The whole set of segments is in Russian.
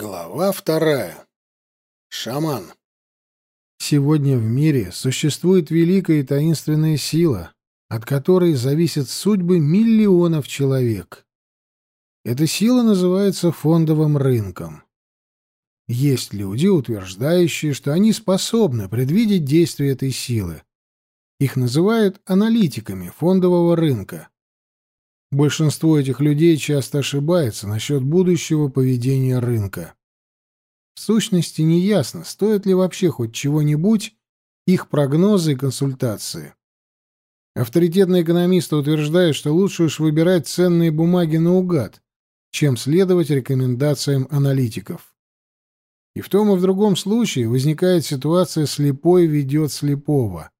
Глава вторая. Шаман. Сегодня в мире существует великая и таинственная сила, от которой зависят судьбы миллионов человек. Эта сила называется фондовым рынком. Есть люди, утверждающие, что они способны предвидеть действия этой силы. Их называют аналитиками фондового рынка. Большинство этих людей часто ошибается насчет будущего поведения рынка. В сущности, неясно, стоит ли вообще хоть чего-нибудь их прогнозы и консультации. Авторитетные экономисты утверждают, что лучше уж выбирать ценные бумаги наугад, чем следовать рекомендациям аналитиков. И в том и в другом случае возникает ситуация «слепой ведет слепого».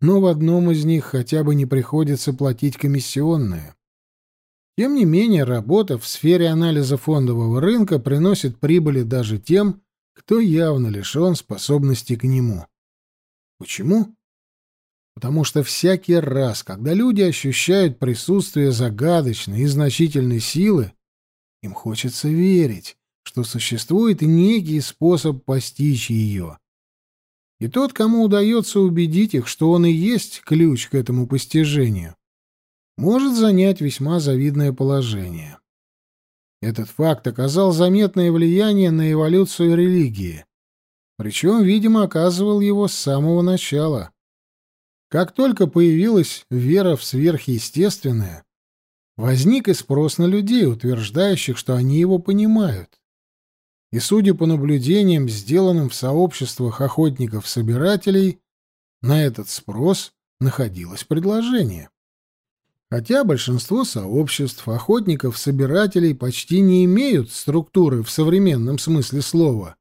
Но в одном из них хотя бы не приходится платить комиссионные. Тем не менее, работа в сфере анализа фондового рынка приносит прибыли даже тем, кто явно лишен способности к нему. Почему? Потому что всякий раз, когда люди ощущают присутствие загадочной и значительной силы, им хочется верить, что существует некий способ постичь ее. И тот, кому удается убедить их, что он и есть ключ к этому постижению, может занять весьма завидное положение. Этот факт оказал заметное влияние на эволюцию религии, причем, видимо, оказывал его с самого начала. Как только появилась вера в сверхъестественное, возник и спрос на людей, утверждающих, что они его понимают. И, судя по наблюдениям, сделанным в сообществах охотников-собирателей, на этот спрос находилось предложение. Хотя большинство сообществ, охотников-собирателей почти не имеют структуры в современном смысле слова.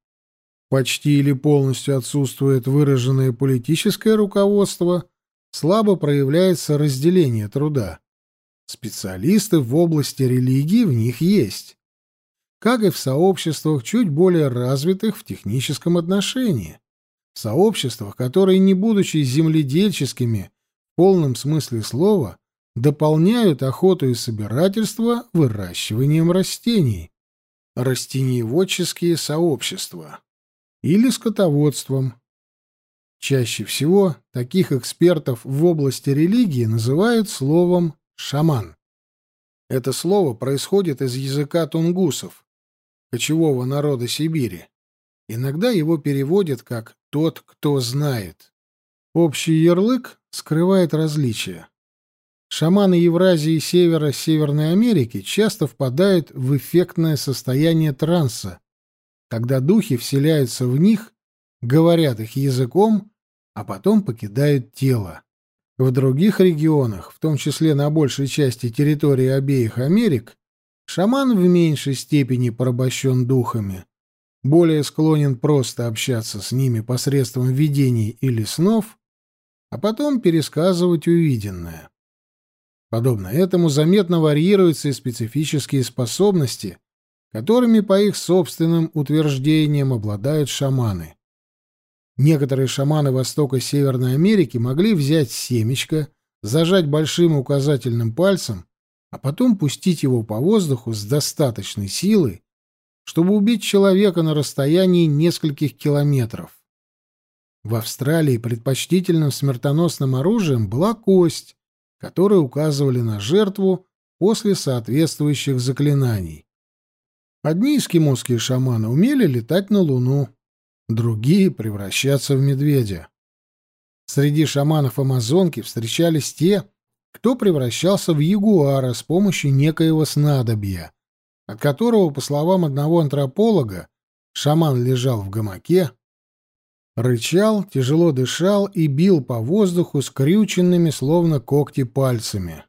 Почти или полностью отсутствует выраженное политическое руководство, слабо проявляется разделение труда. Специалисты в области религии в них есть. Как и в сообществах, чуть более развитых в техническом отношении. В сообществах, которые, не будучи земледельческими в полном смысле слова, дополняют охоту и собирательство выращиванием растений, растениеводческие сообщества или скотоводством. Чаще всего таких экспертов в области религии называют словом «шаман». Это слово происходит из языка тунгусов, кочевого народа Сибири. Иногда его переводят как «тот, кто знает». Общий ярлык скрывает различия. Шаманы Евразии и Севера Северной Америки часто впадают в эффектное состояние транса, когда духи вселяются в них, говорят их языком, а потом покидают тело. В других регионах, в том числе на большей части территории обеих Америк, шаман в меньшей степени порабощен духами, более склонен просто общаться с ними посредством видений или снов, а потом пересказывать увиденное. Подобно этому заметно варьируются и специфические способности, которыми, по их собственным утверждениям, обладают шаманы. Некоторые шаманы Востока и Северной Америки могли взять семечко, зажать большим указательным пальцем, а потом пустить его по воздуху с достаточной силой, чтобы убить человека на расстоянии нескольких километров. В Австралии предпочтительным смертоносным оружием была кость, которые указывали на жертву после соответствующих заклинаний. Одни эскимосские шаманы умели летать на Луну, другие — превращаться в медведя. Среди шаманов Амазонки встречались те, кто превращался в ягуара с помощью некоего снадобья, от которого, по словам одного антрополога, шаман лежал в гамаке, Рычал, тяжело дышал и бил по воздуху скрюченными, словно когти, пальцами,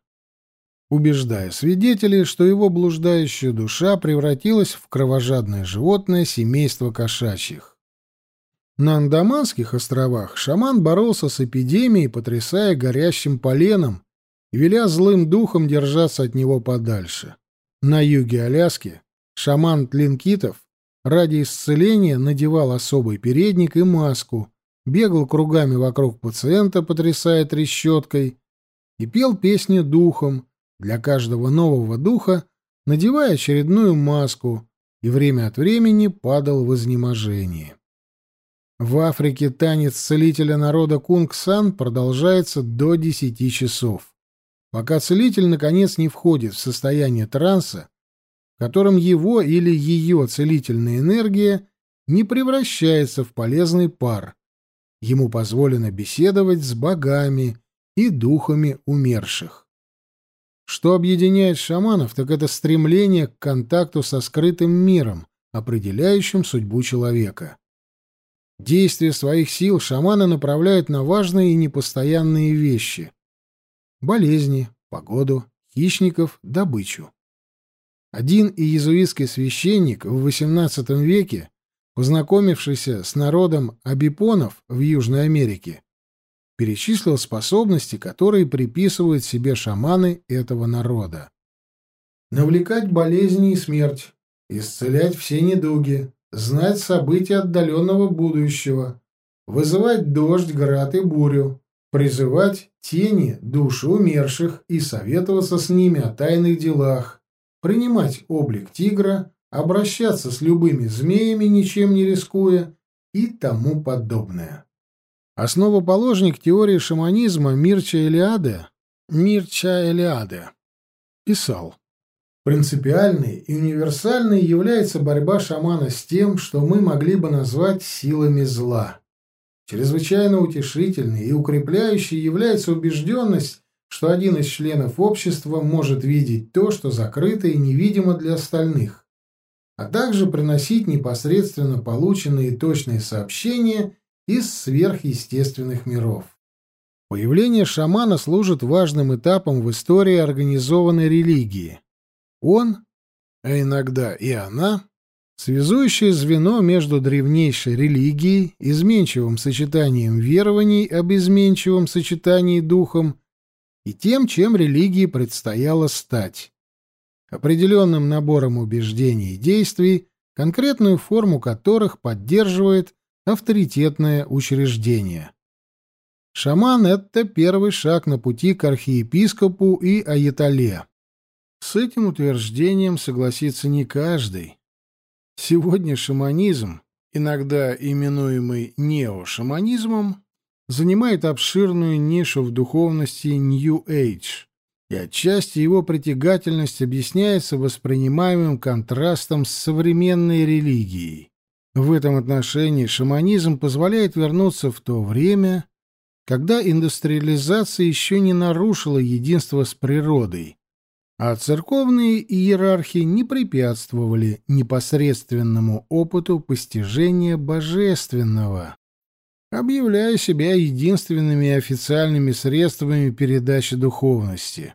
убеждая свидетелей, что его блуждающая душа превратилась в кровожадное животное семейства кошачьих. На Андаманских островах шаман боролся с эпидемией, потрясая горящим поленом веля злым духом держаться от него подальше. На юге Аляски шаман Тлинкитов Ради исцеления надевал особый передник и маску, бегал кругами вокруг пациента, потрясая трещоткой, и пел песни духом, для каждого нового духа надевая очередную маску и время от времени падал в изнеможении. В Африке танец целителя народа Кунг-сан продолжается до 10 часов, пока целитель наконец не входит в состояние транса, в котором его или ее целительная энергия не превращается в полезный пар. Ему позволено беседовать с богами и духами умерших. Что объединяет шаманов, так это стремление к контакту со скрытым миром, определяющим судьбу человека. Действия своих сил шаманы направляют на важные и непостоянные вещи — болезни, погоду, хищников, добычу. Один иезуитский священник в XVIII веке, познакомившийся с народом абипонов в Южной Америке, перечислил способности, которые приписывают себе шаманы этого народа. Навлекать болезни и смерть, исцелять все недуги, знать события отдаленного будущего, вызывать дождь, град и бурю, призывать тени, души умерших и советоваться с ними о тайных делах, принимать облик тигра, обращаться с любыми змеями, ничем не рискуя и тому подобное. Основоположник теории шаманизма Мирча Элиаде, Мирча Элиаде, писал, Принципиальной и универсальной является борьба шамана с тем, что мы могли бы назвать силами зла. Чрезвычайно утешительной и укрепляющей является убежденность, что один из членов общества может видеть то, что закрыто и невидимо для остальных, а также приносить непосредственно полученные точные сообщения из сверхъестественных миров. Появление шамана служит важным этапом в истории организованной религии. Он, а иногда и она, связующее звено между древнейшей религией, изменчивым сочетанием верований об изменчивом сочетании духом и тем, чем религии предстояло стать. Определенным набором убеждений и действий, конкретную форму которых поддерживает авторитетное учреждение. Шаман — это первый шаг на пути к архиепископу и аятоле. С этим утверждением согласится не каждый. Сегодня шаманизм, иногда именуемый неошаманизмом, занимает обширную нишу в духовности New Age, и отчасти его притягательность объясняется воспринимаемым контрастом с современной религией. В этом отношении шаманизм позволяет вернуться в то время, когда индустриализация еще не нарушила единство с природой, а церковные иерархи не препятствовали непосредственному опыту постижения божественного, объявляя себя единственными официальными средствами передачи духовности.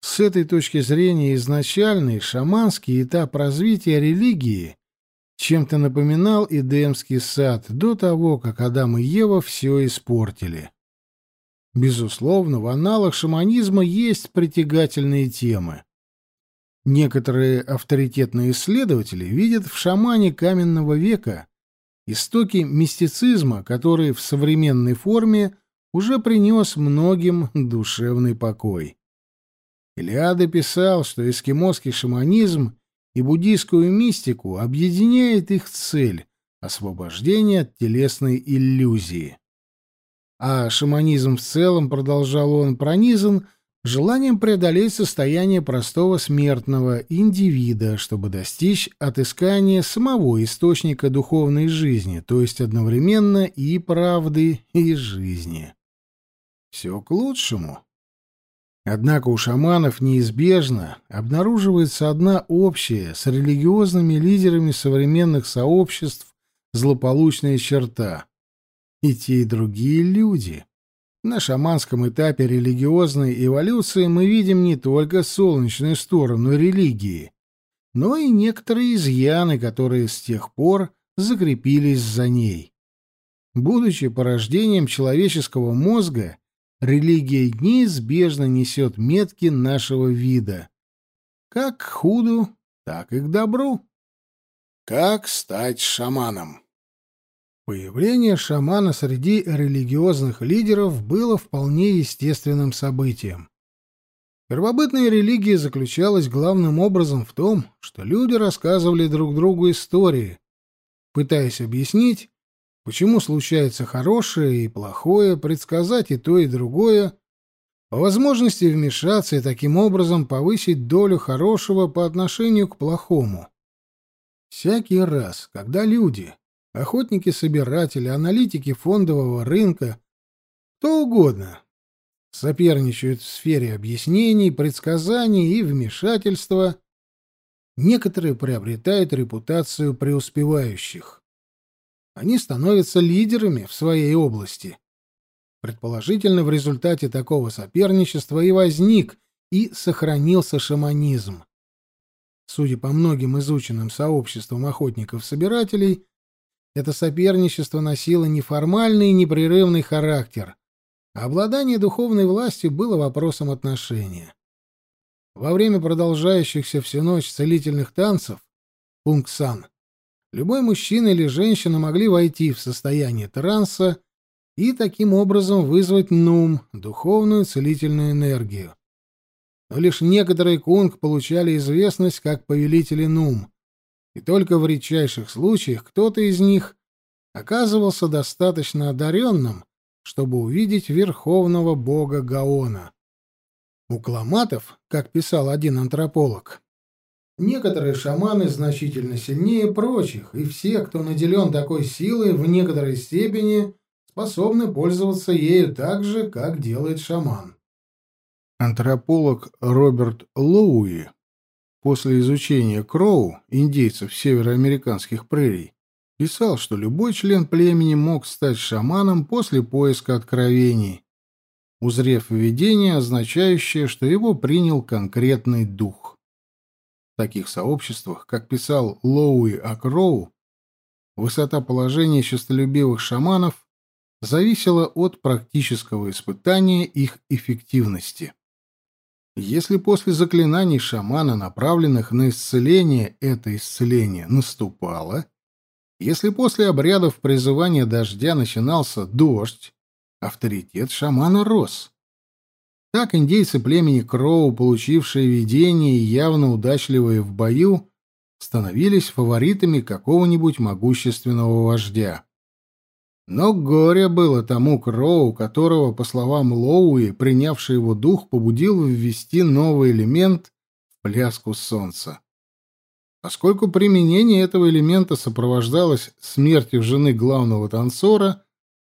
С этой точки зрения изначальный шаманский этап развития религии чем-то напоминал Эдемский сад до того, как Адам и Ева все испортили. Безусловно, в аналах шаманизма есть притягательные темы. Некоторые авторитетные исследователи видят в шамане каменного века истоки мистицизма, который в современной форме уже принес многим душевный покой. Илиада писал, что эскимосский шаманизм и буддийскую мистику объединяет их цель — освобождение от телесной иллюзии. А шаманизм в целом, продолжал он, пронизан желанием преодолеть состояние простого смертного индивида, чтобы достичь отыскания самого источника духовной жизни, то есть одновременно и правды, и жизни. Все к лучшему. Однако у шаманов неизбежно обнаруживается одна общая с религиозными лидерами современных сообществ злополучная черта. И те, и другие люди. На шаманском этапе религиозной эволюции мы видим не только солнечную сторону религии, но и некоторые изъяны, которые с тех пор закрепились за ней. Будучи порождением человеческого мозга, религия неизбежно несет метки нашего вида. Как к худу, так и к добру. Как стать шаманом? Появление шамана среди религиозных лидеров было вполне естественным событием. Первобытная религия заключалась главным образом в том, что люди рассказывали друг другу истории, пытаясь объяснить, почему случается хорошее и плохое, предсказать и то, и другое, по возможности вмешаться и таким образом повысить долю хорошего по отношению к плохому. Всякий раз, когда люди, охотники-собиратели, аналитики фондового рынка, кто угодно, соперничают в сфере объяснений, предсказаний и вмешательства, некоторые приобретают репутацию преуспевающих. Они становятся лидерами в своей области. Предположительно, в результате такого соперничества и возник и сохранился шаманизм. Судя по многим изученным сообществам охотников-собирателей, это соперничество носило неформальный и непрерывный характер, обладание духовной властью было вопросом отношения. Во время продолжающихся всю ночь целительных танцев, пунксан, любой мужчина или женщина могли войти в состояние транса и таким образом вызвать нум, духовную целительную энергию. Но лишь некоторые кунг получали известность как повелители нум, и только в редчайших случаях кто-то из них оказывался достаточно одаренным, чтобы увидеть верховного бога Гаона. У кламатов, как писал один антрополог, некоторые шаманы значительно сильнее прочих, и все, кто наделен такой силой, в некоторой степени способны пользоваться ею так же, как делает шаман. Антрополог Роберт Лоуи после изучения Кроу, индейцев североамериканских прерий, писал, что любой член племени мог стать шаманом после поиска откровений, узрев видение, означающее, что его принял конкретный дух. В таких сообществах, как писал Лоуи Акроу, высота положения честолюбивых шаманов зависела от практического испытания их эффективности. Если после заклинаний шамана, направленных на исцеление, это исцеление наступало, если после обрядов призывания дождя начинался дождь, авторитет шамана рос. Так индейцы племени Кроу, получившие видение и явно удачливые в бою, становились фаворитами какого-нибудь могущественного вождя. Но горе было тому Кроу, которого, по словам Лоуи, принявший его дух, побудил ввести новый элемент в пляску солнца. Поскольку применение этого элемента сопровождалось смертью жены главного танцора,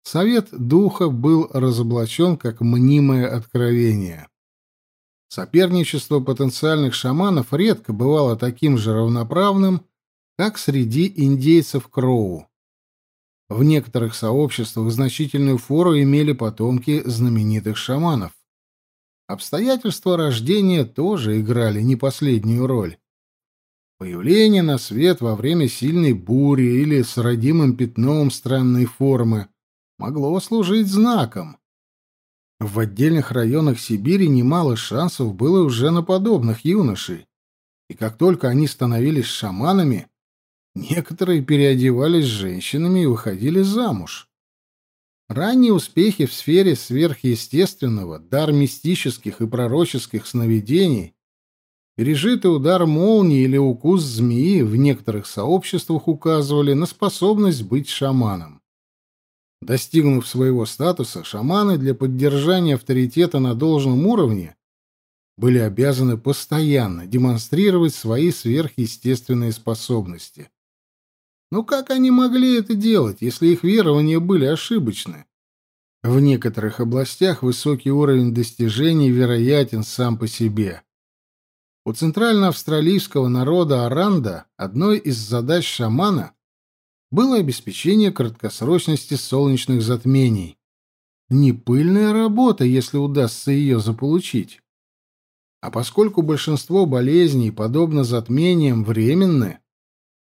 совет духа был разоблачен как мнимое откровение. Соперничество потенциальных шаманов редко бывало таким же равноправным, как среди индейцев Кроу. В некоторых сообществах значительную фору имели потомки знаменитых шаманов. Обстоятельства рождения тоже играли не последнюю роль. Появление на свет во время сильной бури или с родимым пятном странной формы могло служить знаком. В отдельных районах Сибири немало шансов было уже на подобных юношей, и как только они становились шаманами, некоторые переодевались женщинами и выходили замуж. Ранние успехи в сфере сверхъестественного, дар мистических и пророческих сновидений Пережитый удар молнии или укус змеи в некоторых сообществах указывали на способность быть шаманом. Достигнув своего статуса, шаманы для поддержания авторитета на должном уровне были обязаны постоянно демонстрировать свои сверхъестественные способности. Но как они могли это делать, если их верования были ошибочны? В некоторых областях высокий уровень достижений вероятен сам по себе. У центральноавстралийского народа Аранда одной из задач шамана было обеспечение краткосрочности солнечных затмений. Не пыльная работа, если удастся ее заполучить. А поскольку большинство болезней, подобно затмениям, временны,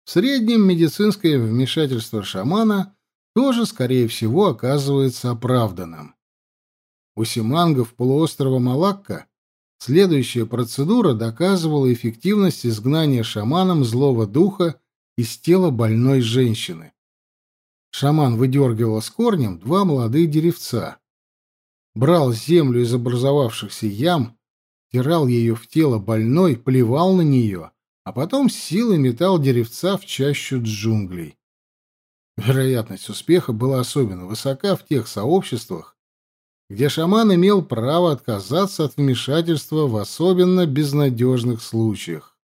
в среднем медицинское вмешательство шамана тоже, скорее всего, оказывается оправданным. У симангов полуострова Малакка Следующая процедура доказывала эффективность изгнания шаманом злого духа из тела больной женщины. Шаман выдергивал с корнем два молодых деревца, брал землю из образовавшихся ям, втирал ее в тело больной, плевал на нее, а потом силой метал деревца в чащу джунглей. Вероятность успеха была особенно высока в тех сообществах, где шаман имел право отказаться от вмешательства в особенно безнадежных случаях.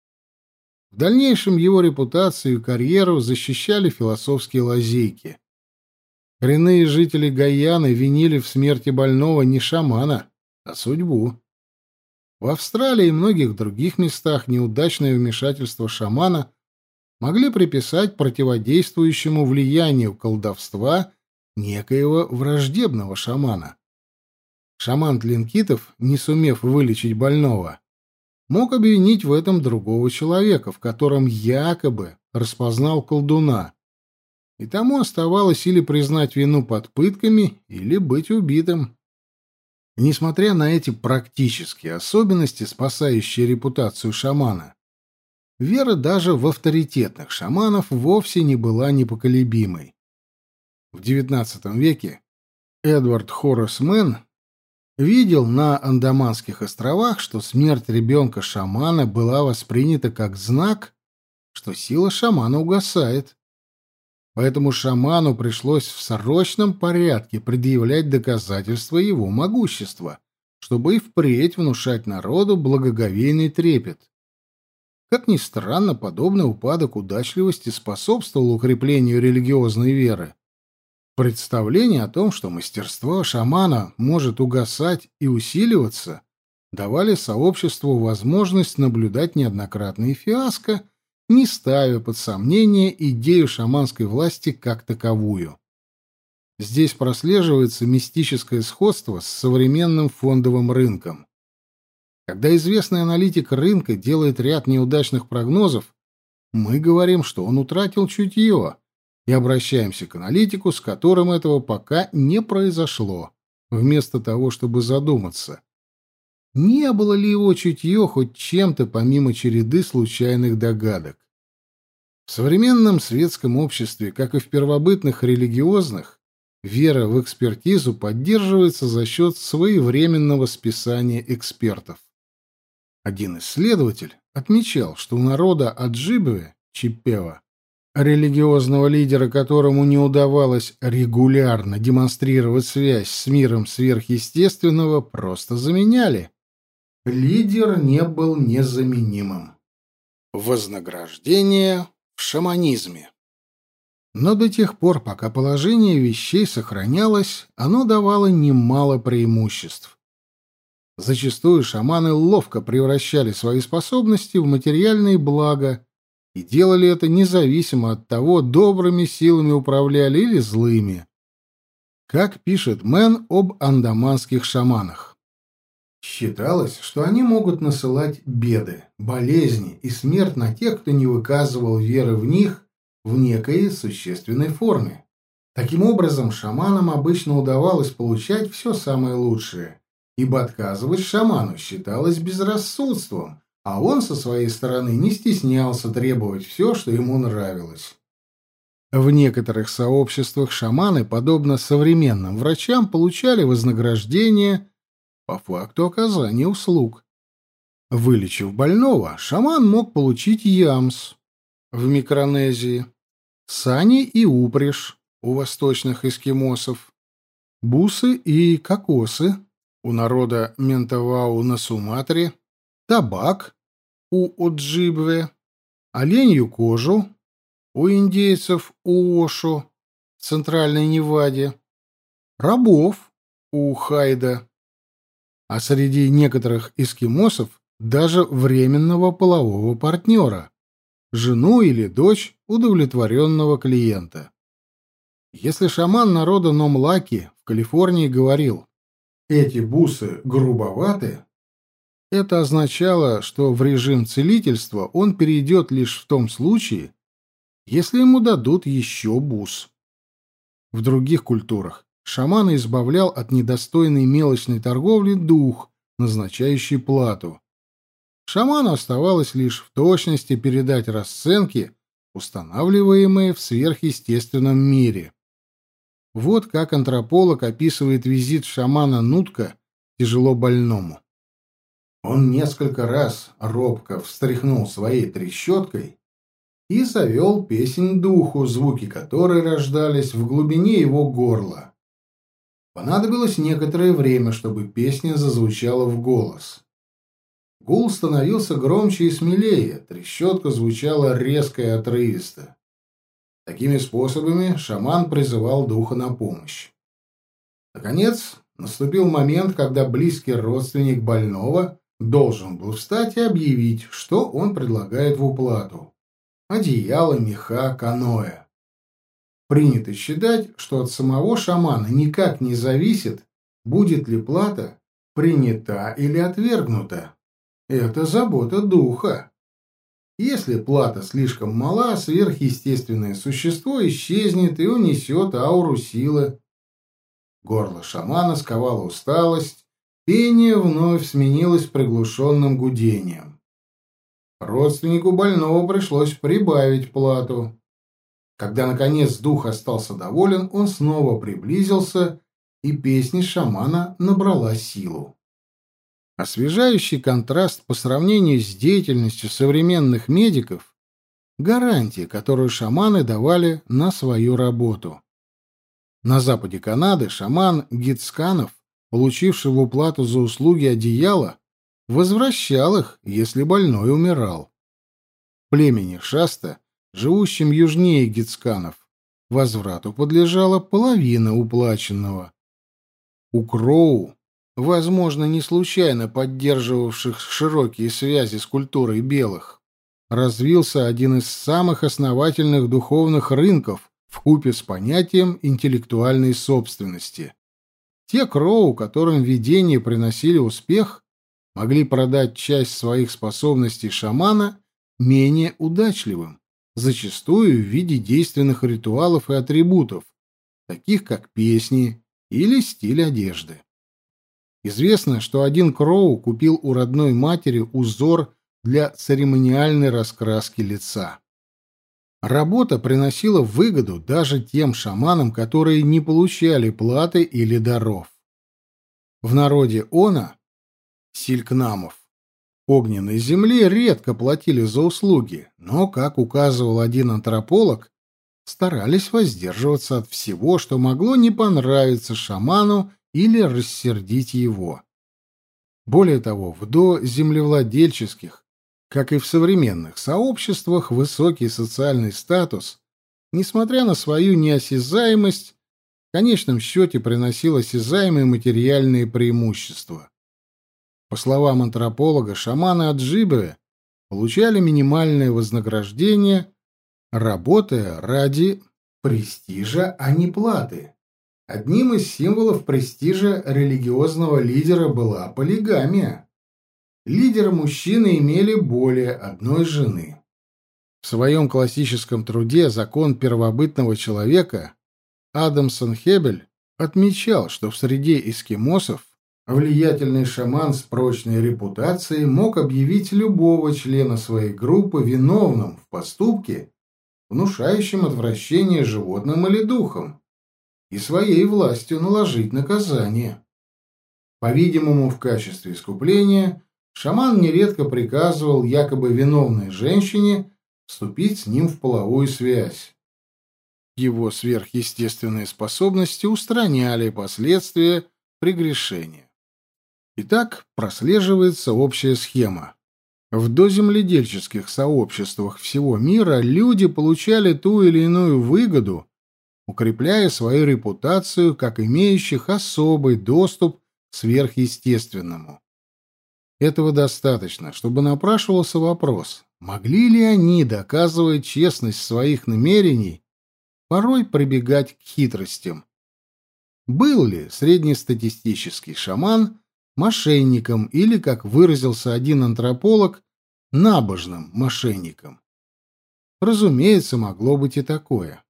В дальнейшем его репутацию и карьеру защищали философские лазейки. Коренные жители Гаяны винили в смерти больного не шамана, а судьбу. В Австралии и многих других местах неудачное вмешательство шамана могли приписать противодействующему влиянию колдовства некоего враждебного шамана. Шаман Тлинкитов, не сумев вылечить больного, мог обвинить в этом другого человека, в котором якобы распознал колдуна. И тому оставалось или признать вину под пытками, или быть убитым. Несмотря на эти практические особенности, спасающие репутацию шамана, вера даже в авторитетных шаманов вовсе не была непоколебимой. В XIX веке Эдвард Хоррес Мэн видел на Андаманских островах, что смерть ребенка шамана была воспринята как знак, что сила шамана угасает. Поэтому шаману пришлось в срочном порядке предъявлять доказательства его могущества, чтобы и впредь внушать народу благоговейный трепет. Как ни странно, подобный упадок удачливости способствовал укреплению религиозной веры. Представление о том, что мастерство шамана может угасать и усиливаться, давали сообществу возможность наблюдать неоднократные фиаско, не ставя под сомнение идею шаманской власти как таковую. Здесь прослеживается мистическое сходство с современным фондовым рынком. Когда известный аналитик рынка делает ряд неудачных прогнозов, мы говорим, что он утратил чутье, и обращаемся к аналитику, с которым этого пока не произошло, вместо того, чтобы задуматься. Не было ли его чутье хоть чем-то помимо череды случайных догадок? В современном светском обществе, как и в первобытных религиозных, вера в экспертизу поддерживается за счет своевременного списания экспертов. Один исследователь отмечал, что у народа Аджибове, Чипева, религиозного лидера, которому не удавалось регулярно демонстрировать связь с миром сверхъестественного, просто заменяли. Лидер не был незаменимым. Вознаграждение в шаманизме. Но до тех пор, пока положение вещей сохранялось, оно давало немало преимуществ. Зачастую шаманы ловко превращали свои способности в материальные блага и делали это независимо от того, добрыми силами управляли или злыми. Как пишет Мэн об андаманских шаманах. Считалось, что они могут насылать беды, болезни и смерть на тех, кто не выказывал веры в них в некой существенной форме. Таким образом, шаманам обычно удавалось получать все самое лучшее, ибо отказывать шаману считалось безрассудством, а он со своей стороны не стеснялся требовать все, что ему нравилось. В некоторых сообществах шаманы, подобно современным врачам, получали вознаграждение по факту оказания услуг. Вылечив больного, шаман мог получить ямс в Микронезии, сани и упряжь у восточных эскимосов, бусы и кокосы у народа Ментавау на Суматре, табак у Оджибве, оленью кожу у индейцев Уошо в Центральной Неваде, рабов у Хайда, а среди некоторых эскимосов даже временного полового партнера, жену или дочь удовлетворенного клиента. Если шаман народа Номлаки в Калифорнии говорил «эти бусы грубоваты», это означало, что в режим целительства он перейдет лишь в том случае, если ему дадут еще бус. В других культурах шамана избавлял от недостойной мелочной торговли дух, назначающий плату. Шаману оставалось лишь в точности передать расценки, устанавливаемые в сверхъестественном мире. Вот как антрополог описывает визит шамана Нутка тяжело больному. Он несколько раз робко встряхнул своей трещоткой и завел песнь духу, звуки которой рождались в глубине его горла. Понадобилось некоторое время, чтобы песня зазвучала в голос. Гул становился громче и смелее, трещотка звучала резко и отрывисто. Такими способами шаман призывал духа на помощь. Наконец, наступил момент, когда близкий родственник больного должен был встать и объявить, что он предлагает в уплату. Одеяло, меха, каноэ. Принято считать, что от самого шамана никак не зависит, будет ли плата принята или отвергнута. Это забота духа. Если плата слишком мала, сверхъестественное существо исчезнет и унесет ауру силы. Горло шамана сковало усталость, пение вновь сменилось приглушенным гудением. Родственнику больного пришлось прибавить плату. Когда, наконец, дух остался доволен, он снова приблизился, и песня шамана набрала силу. Освежающий контраст по сравнению с деятельностью современных медиков – гарантия, которую шаманы давали на свою работу. На западе Канады шаман Гитсканов, получивший в уплату за услуги одеяла, возвращал их, если больной умирал. Племени Шаста, живущем южнее Гитсканов, возврату подлежала половина уплаченного. У Кроу возможно, не случайно поддерживавших широкие связи с культурой белых, развился один из самых основательных духовных рынков в купе с понятием интеллектуальной собственности. Те кроу, которым видения приносили успех, могли продать часть своих способностей шамана менее удачливым, зачастую в виде действенных ритуалов и атрибутов, таких как песни или стиль одежды. Известно, что один Кроу купил у родной матери узор для церемониальной раскраски лица. Работа приносила выгоду даже тем шаманам, которые не получали платы или даров. В народе Она, силькнамов, огненной земли редко платили за услуги, но, как указывал один антрополог, старались воздерживаться от всего, что могло не понравиться шаману или рассердить его. Более того, в доземлевладельческих, как и в современных сообществах, высокий социальный статус, несмотря на свою неосязаемость, в конечном счете приносил осязаемые материальные преимущества. По словам антрополога, шаманы Аджибы получали минимальное вознаграждение, работая ради престижа, а не платы. Одним из символов престижа религиозного лидера была полигамия. Лидеры-мужчины имели более одной жены. В своем классическом труде «Закон первобытного человека» Адамсон Хебель отмечал, что в среде эскимосов влиятельный шаман с прочной репутацией мог объявить любого члена своей группы виновным в поступке, внушающем отвращение животным или духам и своей властью наложить наказание. По-видимому, в качестве искупления шаман нередко приказывал якобы виновной женщине вступить с ним в половую связь. Его сверхъестественные способности устраняли последствия прегрешения. Итак, прослеживается общая схема. В доземледельческих сообществах всего мира люди получали ту или иную выгоду укрепляя свою репутацию как имеющих особый доступ к сверхъестественному. Этого достаточно, чтобы напрашивался вопрос, могли ли они, доказывая честность своих намерений, порой прибегать к хитростям. Был ли среднестатистический шаман мошенником или, как выразился один антрополог, набожным мошенником? Разумеется, могло быть и такое.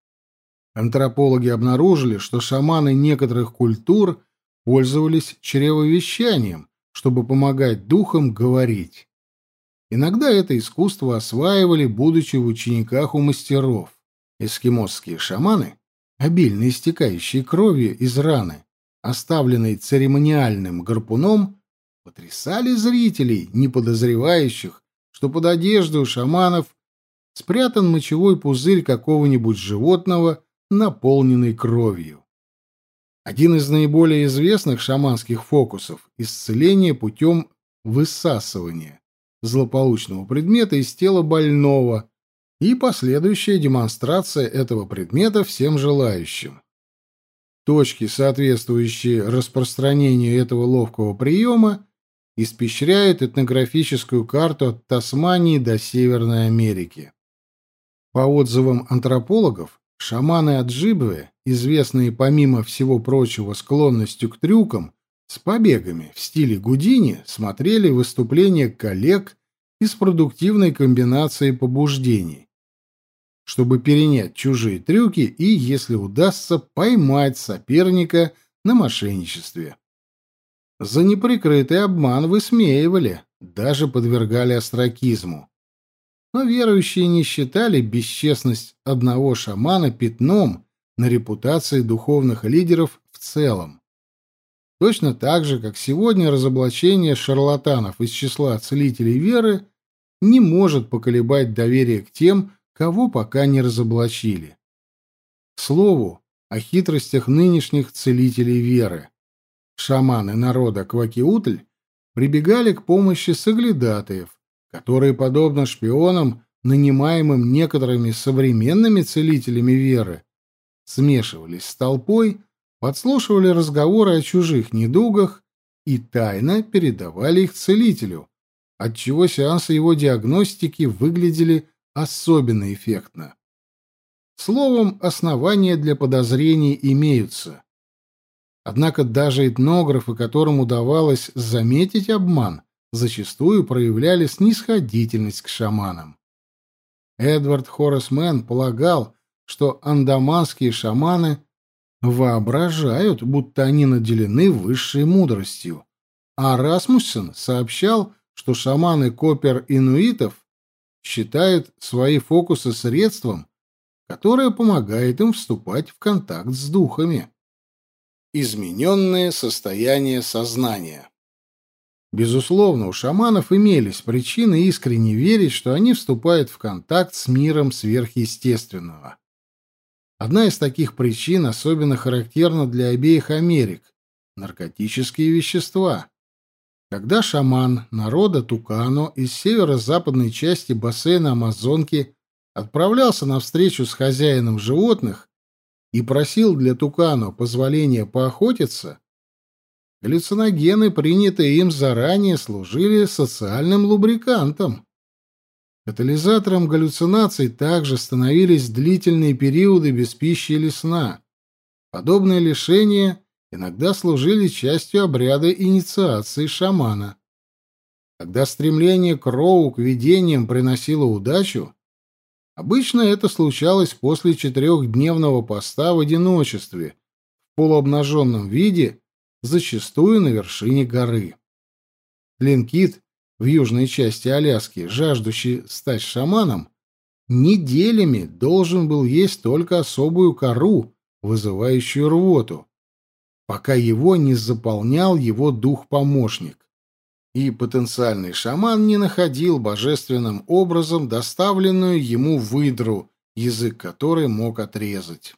Антропологи обнаружили, что шаманы некоторых культур пользовались чревовещанием, чтобы помогать духам говорить. Иногда это искусство осваивали, будучи в учениках у мастеров. Эскимосские шаманы, обильно истекающие кровью из раны, оставленной церемониальным гарпуном, потрясали зрителей, не подозревающих, что под одеждой у шаманов спрятан мочевой пузырь какого-нибудь животного, наполненный кровью. Один из наиболее известных шаманских фокусов — исцеление путем высасывания злополучного предмета из тела больного и последующая демонстрация этого предмета всем желающим. Точки, соответствующие распространению этого ловкого приема, испещряют этнографическую карту от Тасмании до Северной Америки. По отзывам антропологов, шаманы Аджибве, известные помимо всего прочего склонностью к трюкам, с побегами в стиле Гудини, смотрели выступления коллег из продуктивной комбинации побуждений, чтобы перенять чужие трюки и, если удастся, поймать соперника на мошенничестве. За неприкрытый обман высмеивали, даже подвергали остракизму. Но верующие не считали бесчестность одного шамана пятном на репутации духовных лидеров в целом. Точно так же, как сегодня разоблачение шарлатанов из числа целителей веры не может поколебать доверие к тем, кого пока не разоблачили. К слову, о хитростях нынешних целителей веры. Шаманы народа Квакиутль прибегали к помощи соглядатаев, которые, подобно шпионам, нанимаемым некоторыми современными целителями веры, смешивались с толпой, подслушивали разговоры о чужих недугах и тайно передавали их целителю, отчего сеансы его диагностики выглядели особенно эффектно. Словом, основания для подозрений имеются. Однако даже этнографы, которым удавалось заметить обман, зачастую проявляли снисходительность к шаманам. Эдвард Хорресмен полагал, что андаманские шаманы воображают, будто они наделены высшей мудростью, а Расмуссен сообщал, что шаманы копер-инуитов считают свои фокусы средством, которое помогает им вступать в контакт с духами. Измененное состояние сознания Безусловно, у шаманов имелись причины искренне верить, что они вступают в контакт с миром сверхъестественного. Одна из таких причин особенно характерна для обеих Америк – наркотические вещества. Когда шаман народа Тукано из северо-западной части бассейна Амазонки отправлялся на встречу с хозяином животных и просил для Тукано позволения поохотиться, Галлюциногены, принятые им заранее, служили социальным лубрикантом. Катализатором галлюцинаций также становились длительные периоды без пищи или сна. Подобные лишения иногда служили частью обряда инициации шамана. Когда стремление Кроу к видениям приносило удачу, обычно это случалось после четырехдневного поста в одиночестве, в полуобнаженном виде зачастую на вершине горы. Ленкит в южной части Аляски, жаждущий стать шаманом, неделями должен был есть только особую кору, вызывающую рвоту, пока его не заполнял его дух-помощник. И потенциальный шаман не находил божественным образом доставленную ему выдру, язык которой мог отрезать.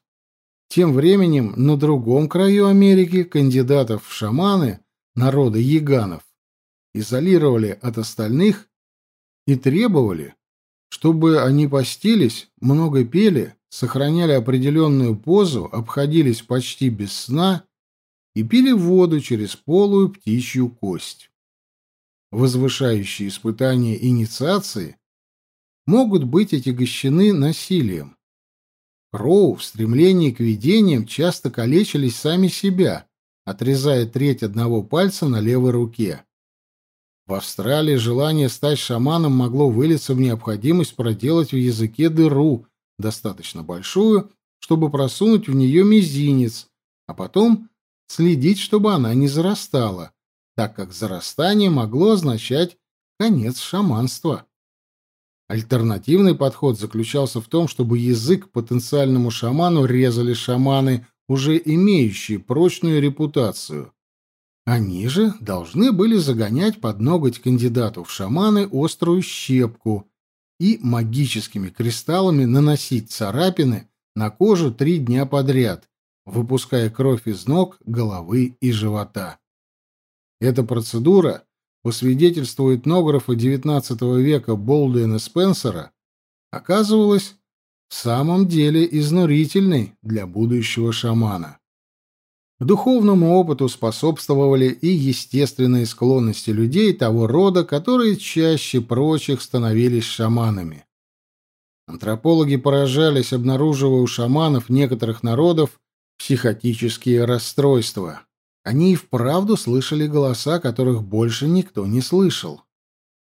Тем временем на другом краю Америки кандидатов в шаманы народа яганов изолировали от остальных и требовали, чтобы они постились, много пели, сохраняли определенную позу, обходились почти без сна и пили воду через полую птичью кость. Возвышающие испытания инициации могут быть отягощены насилием, Роу в стремлении к видениям часто калечились сами себя, отрезая треть одного пальца на левой руке. В Австралии желание стать шаманом могло вылиться в необходимость проделать в языке дыру, достаточно большую, чтобы просунуть в нее мизинец, а потом следить, чтобы она не зарастала, так как зарастание могло означать конец шаманства. Альтернативный подход заключался в том, чтобы язык потенциальному шаману резали шаманы, уже имеющие прочную репутацию. Они же должны были загонять под ноготь кандидату в шаманы острую щепку и магическими кристаллами наносить царапины на кожу три дня подряд, выпуская кровь из ног, головы и живота. Эта процедура, по свидетельству этнографа XIX века Болдуина Спенсера, оказывалась в самом деле изнурительной для будущего шамана. К духовному опыту способствовали и естественные склонности людей того рода, которые чаще прочих становились шаманами. Антропологи поражались, обнаруживая у шаманов некоторых народов психотические расстройства. Они и вправду слышали голоса, которых больше никто не слышал.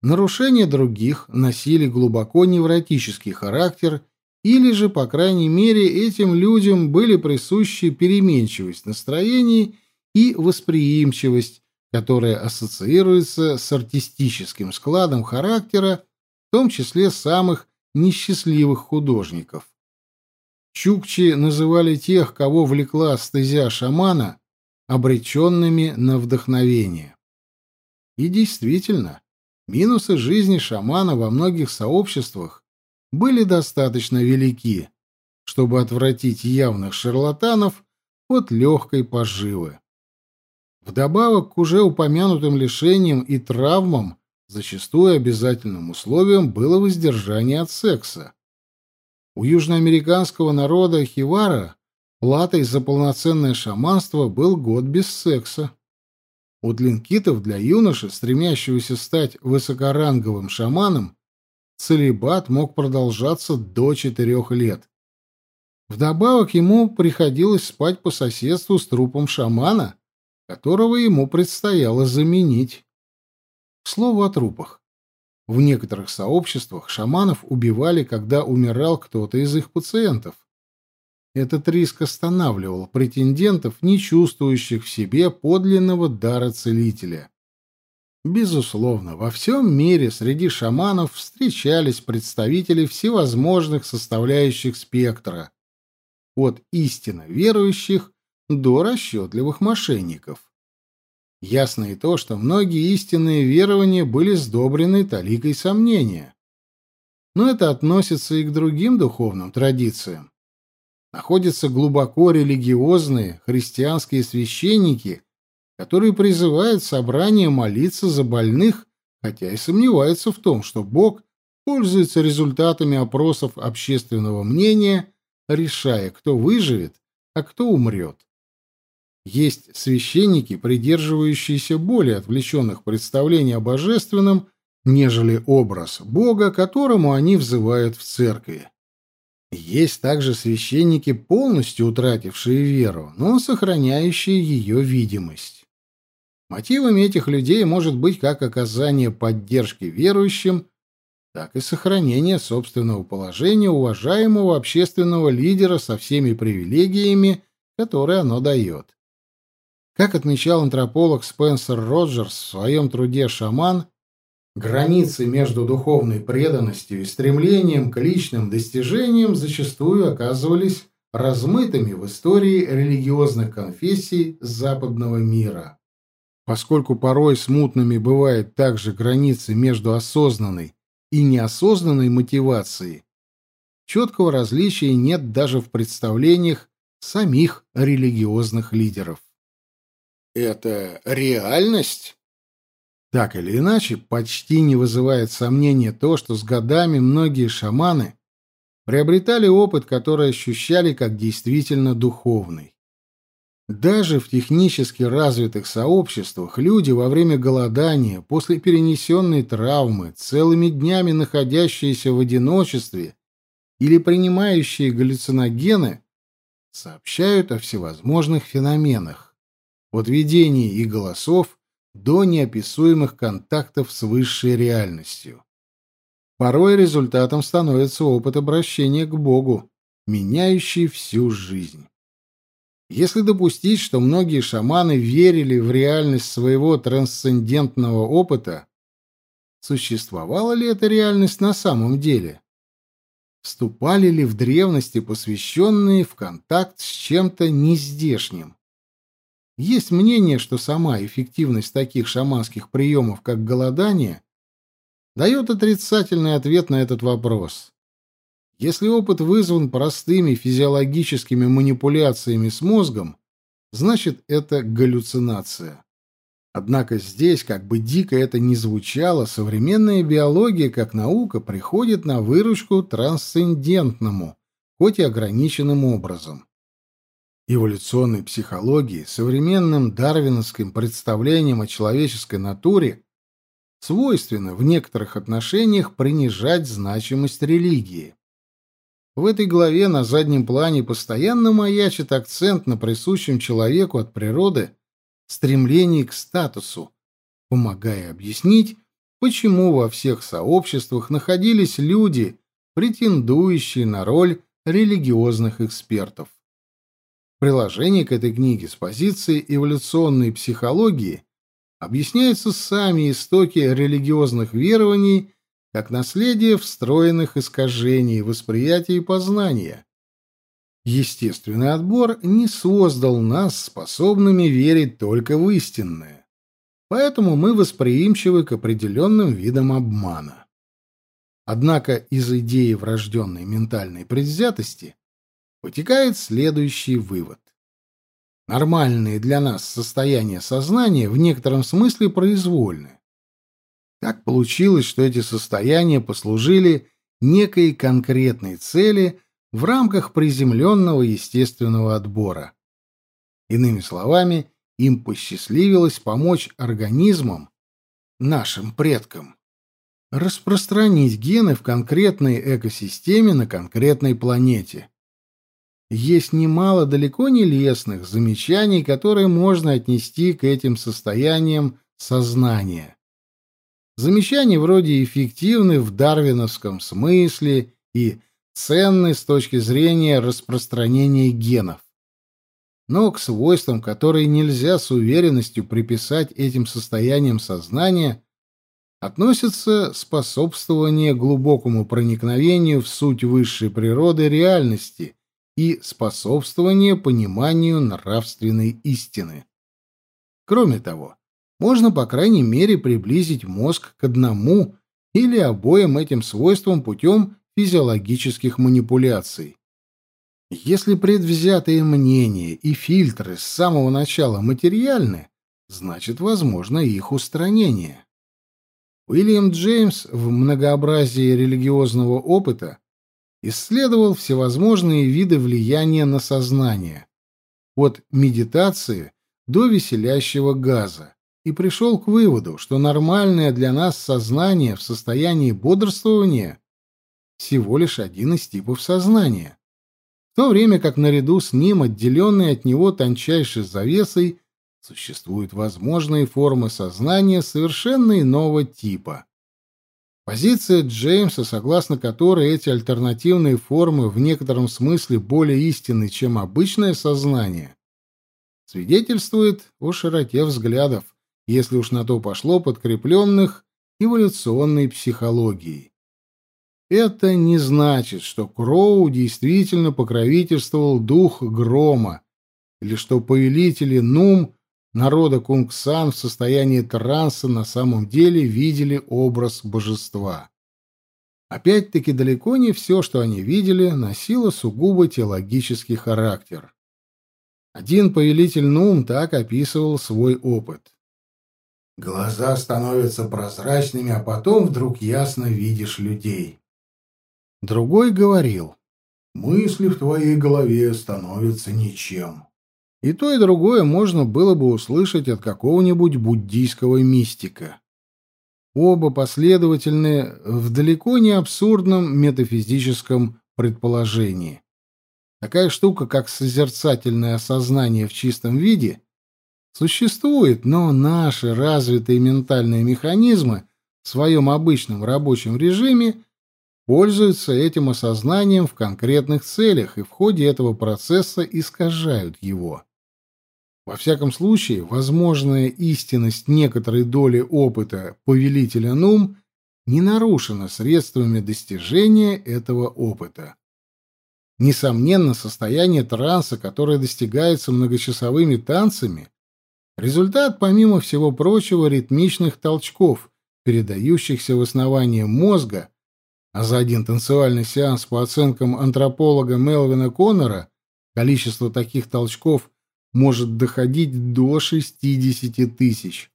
Нарушения других носили глубоко невротический характер или же, по крайней мере, этим людям были присущи переменчивость настроений и восприимчивость, которая ассоциируется с артистическим складом характера, в том числе самых несчастливых художников. Чукчи называли тех, кого влекла стезя шамана, обреченными на вдохновение. И действительно, минусы жизни шамана во многих сообществах были достаточно велики, чтобы отвратить явных шарлатанов от легкой поживы. Вдобавок к уже упомянутым лишениям и травмам зачастую обязательным условием было воздержание от секса. У южноамериканского народа Хивара платой за полноценное шаманство был год без секса. У тлинкитов для юноши, стремящегося стать высокоранговым шаманом, целебат мог продолжаться до четырех лет. Вдобавок ему приходилось спать по соседству с трупом шамана, которого ему предстояло заменить. К слову о трупах. В некоторых сообществах шаманов убивали, когда умирал кто-то из их пациентов. Этот риск останавливал претендентов, не чувствующих в себе подлинного дара целителя. Безусловно, во всем мире среди шаманов встречались представители всевозможных составляющих спектра, от истинно верующих до расчетливых мошенников. Ясно и то, что многие истинные верования были сдобрены таликой сомнения. Но это относится и к другим духовным традициям. Находятся глубоко религиозные христианские священники, которые призывают собрание молиться за больных, хотя и сомневаются в том, что Бог пользуется результатами опросов общественного мнения, решая, кто выживет, а кто умрет. Есть священники, придерживающиеся более отвлеченных представлений о божественном, нежели образ Бога, которому они взывают в церкви. Есть также священники, полностью утратившие веру, но сохраняющие ее видимость. Мотивами этих людей может быть как оказание поддержки верующим, так и сохранение собственного положения уважаемого общественного лидера со всеми привилегиями, которые оно дает. Как отмечал антрополог Спенсер Роджерс в своем труде «Шаман», границы между духовной преданностью и стремлением к личным достижениям зачастую оказывались размытыми в истории религиозных конфессий западного мира. Поскольку порой смутными бывают также границы между осознанной и неосознанной мотивацией, четкого различия нет даже в представлениях самих религиозных лидеров. Это реальность? Так или иначе, почти не вызывает сомнения то, что с годами многие шаманы приобретали опыт, который ощущали как действительно духовный. Даже в технически развитых сообществах люди во время голодания, после перенесенной травмы, целыми днями находящиеся в одиночестве или принимающие галлюциногены, сообщают о всевозможных феноменах, от видений и голосов до неописуемых контактов с высшей реальностью. Порой результатом становится опыт обращения к Богу, меняющий всю жизнь. Если допустить, что многие шаманы верили в реальность своего трансцендентного опыта, существовала ли эта реальность на самом деле? Вступали ли в древности посвященные в контакт с чем-то нездешним? Есть мнение, что сама эффективность таких шаманских приемов, как голодание, дает отрицательный ответ на этот вопрос. Если опыт вызван простыми физиологическими манипуляциями с мозгом, значит это галлюцинация. Однако здесь, как бы дико это ни звучало, современная биология как наука приходит на выручку трансцендентному, хоть и ограниченным образом. Эволюционной психологии, современным дарвиновским представлениям о человеческой натуре свойственно в некоторых отношениях принижать значимость религии. В этой главе на заднем плане постоянно маячит акцент на присущем человеку от природы стремлении к статусу, помогая объяснить, почему во всех сообществах находились люди, претендующие на роль религиозных экспертов. Приложение к этой книге с позиции эволюционной психологии объясняются сами истоки религиозных верований как наследие встроенных искажений восприятия и познания. Естественный отбор не создал нас способными верить только в истинное. Поэтому мы восприимчивы к определенным видам обмана. Однако из идеи врожденной ментальной предвзятости вытекает следующий вывод. Нормальные для нас состояния сознания в некотором смысле произвольны. Так получилось, что эти состояния послужили некой конкретной цели в рамках приземленного естественного отбора. Иными словами, им посчастливилось помочь организмам, нашим предкам, распространить гены в конкретной экосистеме на конкретной планете есть немало далеко не лестных замечаний, которые можно отнести к этим состояниям сознания. Замечания вроде эффективны в дарвиновском смысле и ценны с точки зрения распространения генов. Но к свойствам, которые нельзя с уверенностью приписать этим состояниям сознания, относится способствование глубокому проникновению в суть высшей природы реальности – и способствование пониманию нравственной истины. Кроме того, можно, по крайней мере, приблизить мозг к одному или обоим этим свойствам путем физиологических манипуляций. Если предвзятые мнения и фильтры с самого начала материальны, значит, возможно их устранение. Уильям Джеймс в многообразии религиозного опыта исследовал всевозможные виды влияния на сознание, от медитации до веселящего газа, и пришел к выводу, что нормальное для нас сознание в состоянии бодрствования всего лишь один из типов сознания, в то время как наряду с ним, отделенные от него тончайшей завесой, существуют возможные формы сознания совершенно иного типа. Позиция Джеймса, согласно которой эти альтернативные формы в некотором смысле более истинны, чем обычное сознание, свидетельствует о широте взглядов, если уж на то пошло, подкрепленных эволюционной психологией. Это не значит, что Кроу действительно покровительствовал дух грома, или что повелители Нум народа Кунгсан в состоянии транса на самом деле видели образ божества. Опять-таки далеко не все, что они видели, носило сугубо теологический характер. Один повелитель Нум так описывал свой опыт. «Глаза становятся прозрачными, а потом вдруг ясно видишь людей». Другой говорил, «Мысли в твоей голове становятся ничем». И то, и другое можно было бы услышать от какого-нибудь буддийского мистика. Оба последовательны в далеко не абсурдном метафизическом предположении. Такая штука, как созерцательное осознание в чистом виде, существует, но наши развитые ментальные механизмы в своем обычном рабочем режиме пользуются этим осознанием в конкретных целях и в ходе этого процесса искажают его. Во всяком случае, возможная истинность некоторой доли опыта повелителя Нум не нарушена средствами достижения этого опыта. Несомненно, состояние транса, которое достигается многочасовыми танцами, Результат, помимо всего прочего, ритмичных толчков, передающихся в основание мозга, а за один танцевальный сеанс, по оценкам антрополога Мелвина Коннора, количество таких толчков может доходить до 60 тысяч.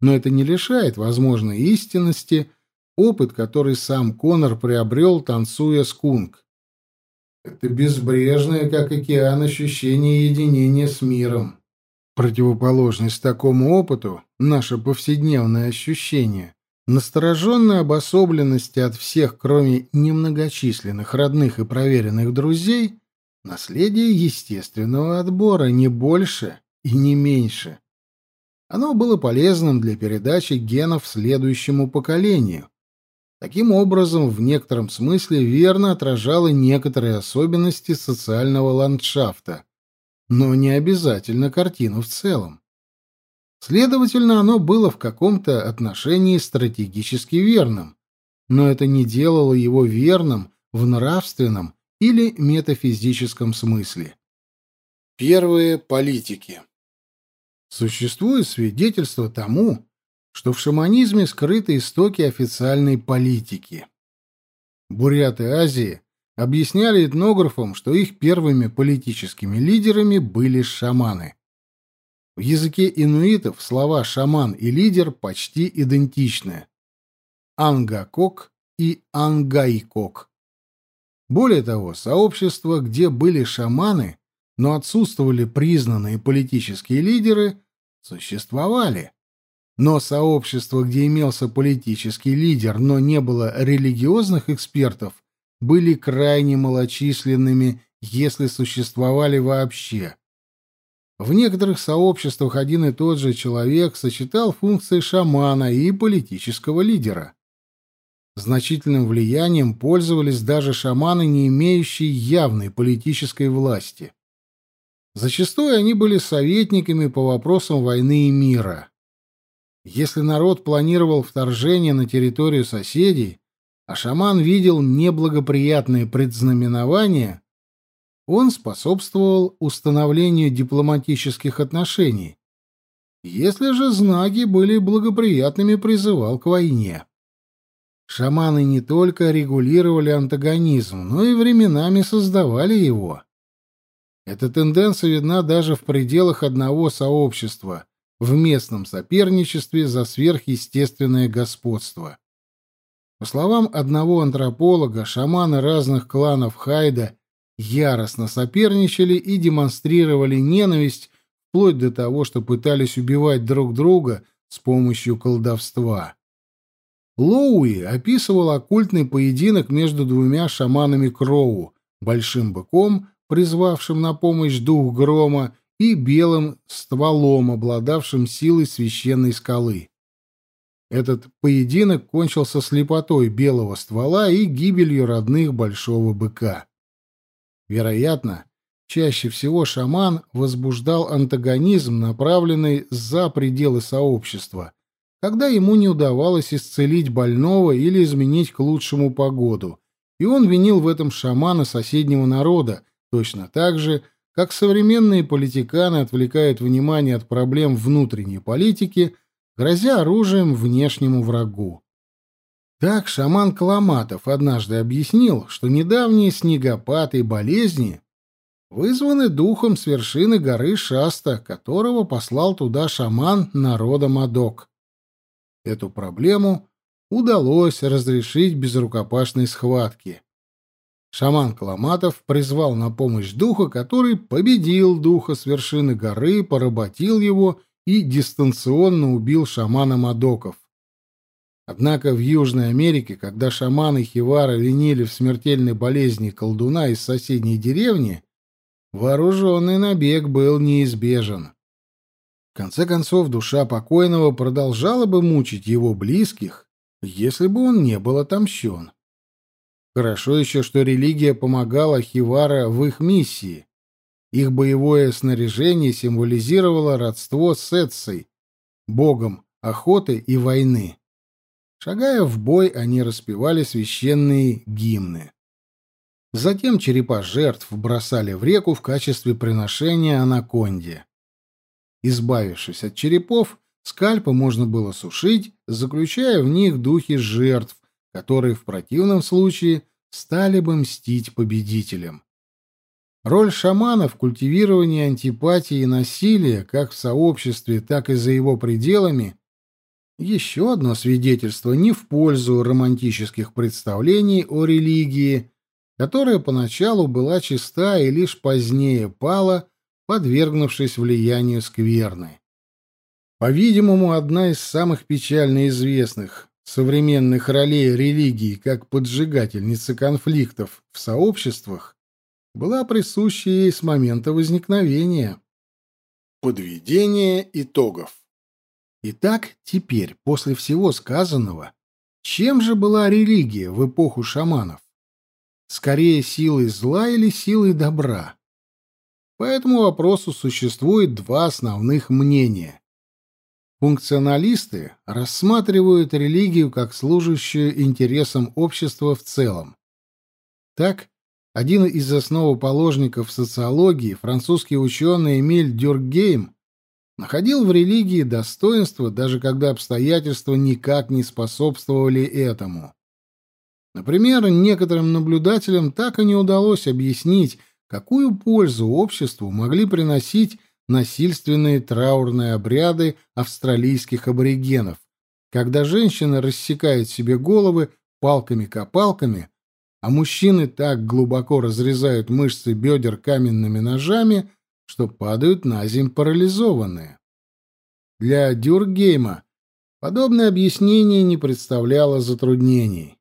Но это не лишает возможной истинности опыт, который сам Коннор приобрел, танцуя скунг. Это безбрежное, как океан, ощущение единения с миром. Противоположность такому опыту — наше повседневное ощущение настороженной обособленности от всех, кроме немногочисленных родных и проверенных друзей, наследие естественного отбора, не больше и не меньше. Оно было полезным для передачи генов следующему поколению. Таким образом, в некотором смысле верно отражало некоторые особенности социального ландшафта, но не обязательно картину в целом. Следовательно, оно было в каком-то отношении стратегически верным, но это не делало его верным в нравственном или метафизическом смысле. Первые политики Существует свидетельство тому, что в шаманизме скрыты истоки официальной политики. Буряты Азии объясняли этнографам, что их первыми политическими лидерами были шаманы – в языке инуитов слова «шаман» и «лидер» почти идентичны. Ангакок и Ангайкок. Более того, сообщества, где были шаманы, но отсутствовали признанные политические лидеры, существовали. Но сообщества, где имелся политический лидер, но не было религиозных экспертов, были крайне малочисленными, если существовали вообще. В некоторых сообществах один и тот же человек сочетал функции шамана и политического лидера. Значительным влиянием пользовались даже шаманы, не имеющие явной политической власти. Зачастую они были советниками по вопросам войны и мира. Если народ планировал вторжение на территорию соседей, а шаман видел неблагоприятные предзнаменования, он способствовал установлению дипломатических отношений. Если же знаки были благоприятными, призывал к войне. Шаманы не только регулировали антагонизм, но и временами создавали его. Эта тенденция видна даже в пределах одного сообщества, в местном соперничестве за сверхъестественное господство. По словам одного антрополога, шаманы разных кланов Хайда яростно соперничали и демонстрировали ненависть вплоть до того, что пытались убивать друг друга с помощью колдовства. Лоуи описывал оккультный поединок между двумя шаманами Кроу, большим быком, призвавшим на помощь дух грома, и белым стволом, обладавшим силой священной скалы. Этот поединок кончился слепотой белого ствола и гибелью родных большого быка. Вероятно, чаще всего шаман возбуждал антагонизм, направленный за пределы сообщества, когда ему не удавалось исцелить больного или изменить к лучшему погоду, и он винил в этом шамана соседнего народа, точно так же, как современные политиканы отвлекают внимание от проблем внутренней политики, грозя оружием внешнему врагу. Так шаман Каламатов однажды объяснил, что недавние снегопады и болезни вызваны духом с вершины горы Шаста, которого послал туда шаман народа Мадок. Эту проблему удалось разрешить без рукопашной схватки. Шаман Каламатов призвал на помощь духа, который победил духа с вершины горы, поработил его и дистанционно убил шамана Мадоков. Однако в Южной Америке, когда шаманы Хивара винили в смертельной болезни колдуна из соседней деревни, вооруженный набег был неизбежен. В конце концов, душа покойного продолжала бы мучить его близких, если бы он не был отомщен. Хорошо еще, что религия помогала Хивара в их миссии. Их боевое снаряжение символизировало родство с Эцей, богом охоты и войны. Шагая в бой, они распевали священные гимны. Затем черепа жертв бросали в реку в качестве приношения анаконде. Избавившись от черепов, скальпы можно было сушить, заключая в них духи жертв, которые в противном случае стали бы мстить победителям. Роль шамана в культивировании антипатии и насилия как в сообществе, так и за его пределами – еще одно свидетельство не в пользу романтических представлений о религии, которая поначалу была чиста и лишь позднее пала, подвергнувшись влиянию скверны. По-видимому, одна из самых печально известных современных ролей религии как поджигательницы конфликтов в сообществах была присуща ей с момента возникновения. Подведение итогов. Итак, теперь, после всего сказанного, чем же была религия в эпоху шаманов? Скорее, силой зла или силой добра? По этому вопросу существует два основных мнения. Функционалисты рассматривают религию как служащую интересам общества в целом. Так, один из основоположников социологии, французский ученый Эмиль Дюркгейм, находил в религии достоинство, даже когда обстоятельства никак не способствовали этому. Например, некоторым наблюдателям так и не удалось объяснить, какую пользу обществу могли приносить насильственные траурные обряды австралийских аборигенов, когда женщины рассекают себе головы палками-копалками, а мужчины так глубоко разрезают мышцы бедер каменными ножами, что падают на земь парализованные. Для Дюргейма подобное объяснение не представляло затруднений.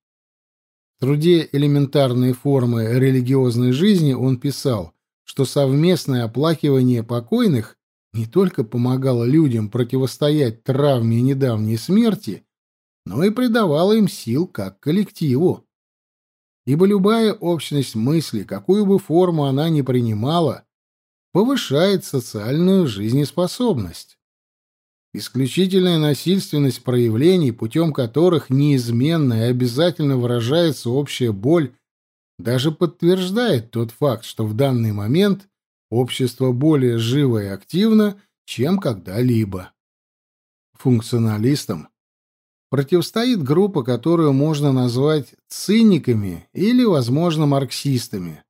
Труде «Элементарные формы религиозной жизни» он писал, что совместное оплакивание покойных не только помогало людям противостоять травме недавней смерти, но и придавало им сил как коллективу ибо любая общность мысли, какую бы форму она ни принимала, повышает социальную жизнеспособность. Исключительная насильственность проявлений, путем которых неизменно и обязательно выражается общая боль, даже подтверждает тот факт, что в данный момент общество более живо и активно, чем когда-либо. Функционалистам противостоит группа, которую можно назвать циниками или, возможно, марксистами.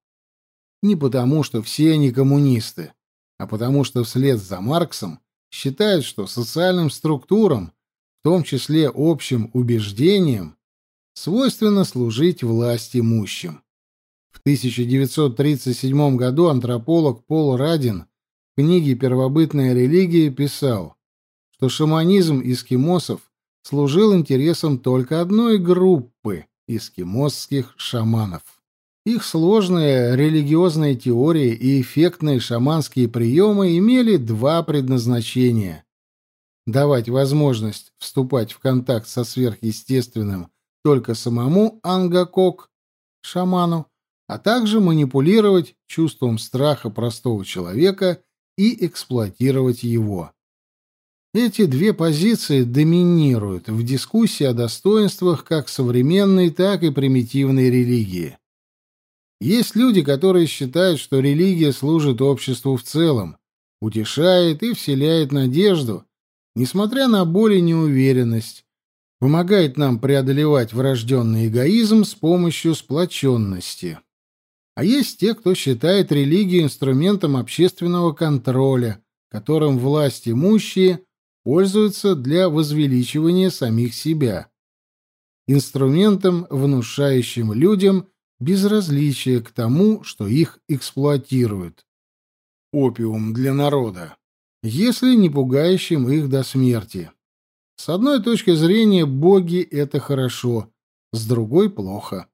Не потому, что все они коммунисты, а потому, что вслед за Марксом считают, что социальным структурам, в том числе общим убеждениям, свойственно служить власть имущим. В 1937 году антрополог Пол Радин в книге «Первобытная религия» писал, что шаманизм эскимосов служил интересам только одной группы — эскимосских шаманов. Их сложные религиозные теории и эффектные шаманские приемы имели два предназначения — давать возможность вступать в контакт со сверхъестественным только самому ангакок, шаману, а также манипулировать чувством страха простого человека и эксплуатировать его. Эти две позиции доминируют в дискуссии о достоинствах как современной, так и примитивной религии. Есть люди, которые считают, что религия служит обществу в целом, утешает и вселяет надежду, несмотря на боль и неуверенность, помогает нам преодолевать врожденный эгоизм с помощью сплоченности. А есть те, кто считает религию инструментом общественного контроля, которым власть имущие – пользуются для возвеличивания самих себя. Инструментом, внушающим людям безразличие к тому, что их эксплуатируют. Опиум для народа, если не пугающим их до смерти. С одной точки зрения, боги — это хорошо, с другой — плохо.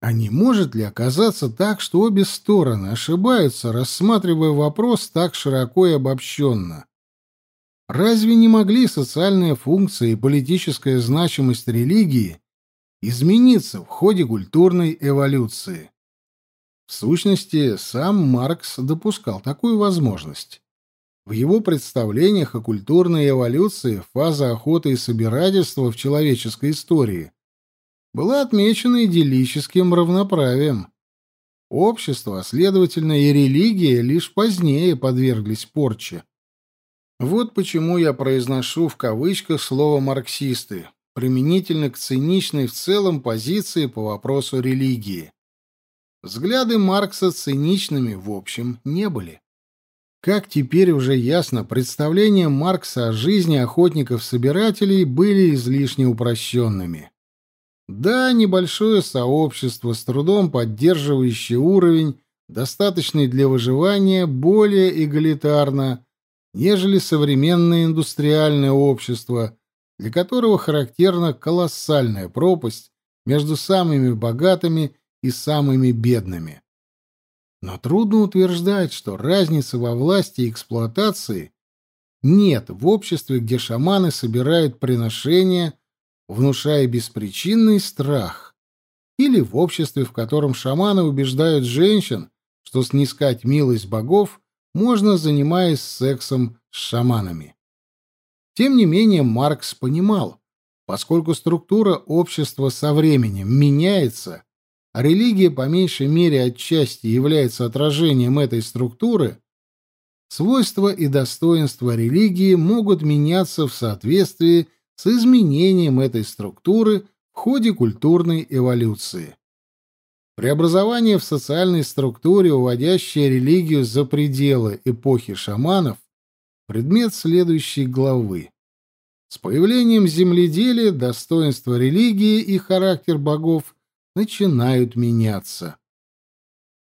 А не может ли оказаться так, что обе стороны ошибаются, рассматривая вопрос так широко и обобщенно? Разве не могли социальная функция и политическая значимость религии измениться в ходе культурной эволюции? В сущности, сам Маркс допускал такую возможность. В его представлениях о культурной эволюции фаза охоты и собирательства в человеческой истории была отмечена идиллическим равноправием. Общество, а следовательно и религия, лишь позднее подверглись порче. Вот почему я произношу в кавычках слово «марксисты», применительно к циничной в целом позиции по вопросу религии. Взгляды Маркса циничными, в общем, не были. Как теперь уже ясно, представления Маркса о жизни охотников-собирателей были излишне упрощенными. Да, небольшое сообщество, с трудом поддерживающее уровень, достаточный для выживания, более эгалитарно, нежели современное индустриальное общество, для которого характерна колоссальная пропасть между самыми богатыми и самыми бедными. Но трудно утверждать, что разницы во власти и эксплуатации нет в обществе, где шаманы собирают приношения, внушая беспричинный страх, или в обществе, в котором шаманы убеждают женщин, что снискать милость богов можно, занимаясь сексом с шаманами. Тем не менее, Маркс понимал, поскольку структура общества со временем меняется, а религия по меньшей мере отчасти является отражением этой структуры, свойства и достоинства религии могут меняться в соответствии с изменением этой структуры в ходе культурной эволюции. Преобразование в социальной структуре, уводящее религию за пределы эпохи шаманов, предмет следующей главы. С появлением земледелия достоинство религии и характер богов начинают меняться.